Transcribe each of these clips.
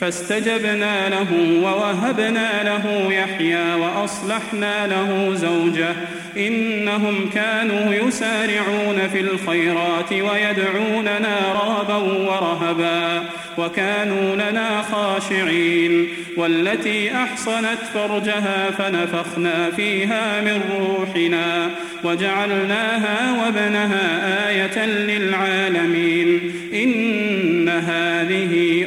فاستجبنا له ووهبنا له يحيى وأصلحنا له زوجه إنهم كانوا يسارعون في الخيرات ويدعوننا رغبا ورهبا وكانوا لنا خاشعين والتي أحصنت فرجها فنفخنا فيها من روحنا وجعلناها وابنها آية للعالمين إن هذه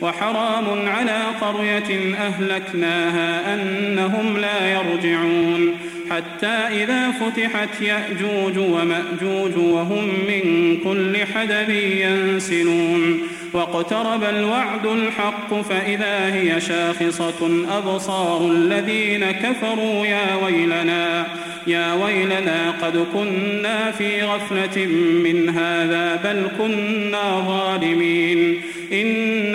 وحرام على قرية أهلكناها أنهم لا يرجعون. حتى إذا فتحت يأجوج ومأجوج وهم من كل حدب ينسلون. واقترب الوعد الحق فإذا هي شاخصة أبصار الذين كفروا يا ويلنا يا ويلنا قد كنا في غفلة من هذا بل كنا ظالمين.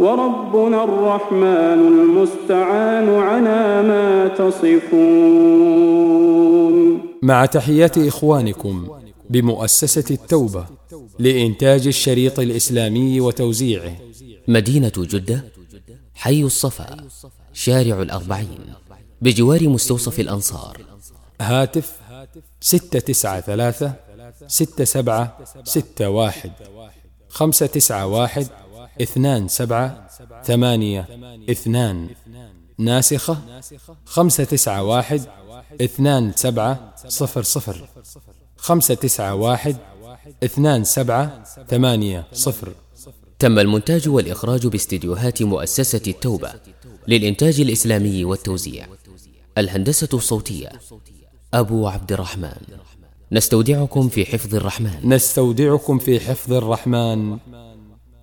وربنا الرحمن المستعان على ما تصفون. مع تحيات إخوانكم بمؤسسة التوبة لإنتاج الشريط الإسلامي وتوزيعه. مدينة جدة حي الصفا شارع الأربعين بجوار مستوصف الأنصار. هاتف ستة تسعة ثلاثة ستة سبعة ستة واحد خمسة تسعة واحد اثنان سبعة ثمانية اثنان ناسخة خمسة تسعة واحد اثنان سبعة صفر صفر خمسة تسعة واحد اثنان سبعة ثمانية صفر. تم المونتاج والإخراج باستديوهات مؤسسة التوبة للإنتاج الإسلامي والتوزيع. الهندسة الصوتية أبو عبد الرحمن. نستودعكم في حفظ الرحمن. نستودعكم في حفظ الرحمن.